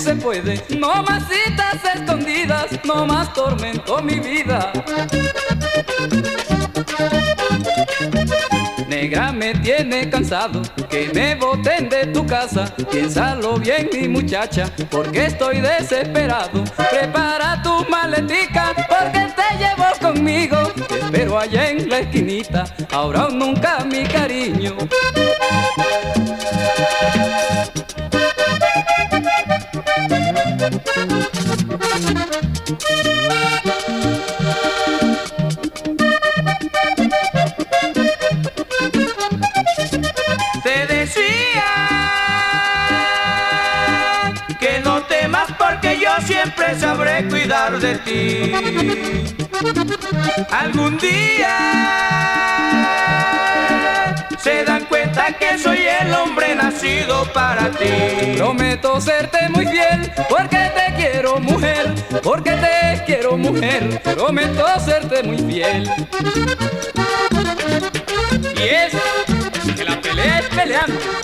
se puede. No más citas escondidas, no más tormento mi vida. Negra me tiene cansado, que me boten de tu casa. Piénsalo bien, mi muchacha, porque estoy desesperado. Prepara tu maletica, porque te llevo conmigo. Te espero allá en la esquinita, ahora o nunca mi cariño. Siempre sabré cuidar de ti. Algún día se dan cuenta que soy el hombre nacido para ti. Prometo serte muy fiel, porque te quiero mujer, porque te quiero mujer. Prometo serte muy fiel. Y es que la pelea es peleando.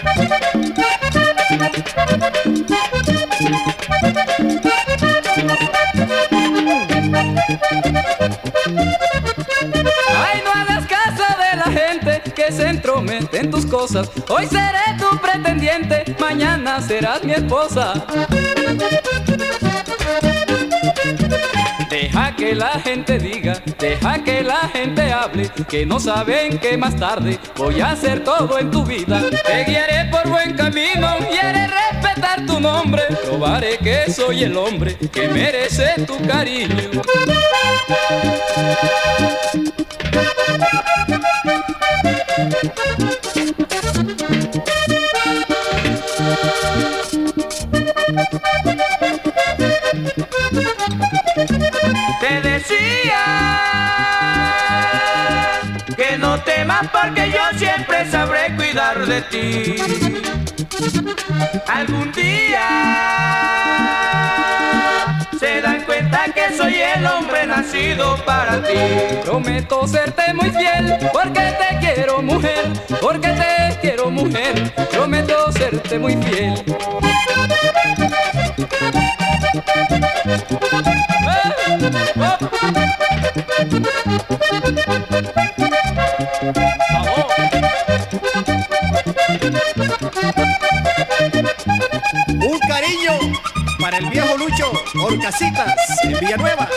cosas. Hoy seré tu pretendiente, mañana serás mi esposa. Deja que la gente diga, deja que la gente hable, que no saben que más tarde voy a hacer todo en tu vida. Te guiaré por buen camino y respetar tu nombre. Probaré que soy el hombre que merece tu cariño. Porque yo siempre sabré cuidar de ti. Algún día se dan cuenta que soy el hombre nacido para ti. Prometo serte muy fiel, porque te quiero mujer, porque te quiero mujer. Prometo serte muy fiel. Un cariño para el viejo Lucho Orcasitas en Villanueva.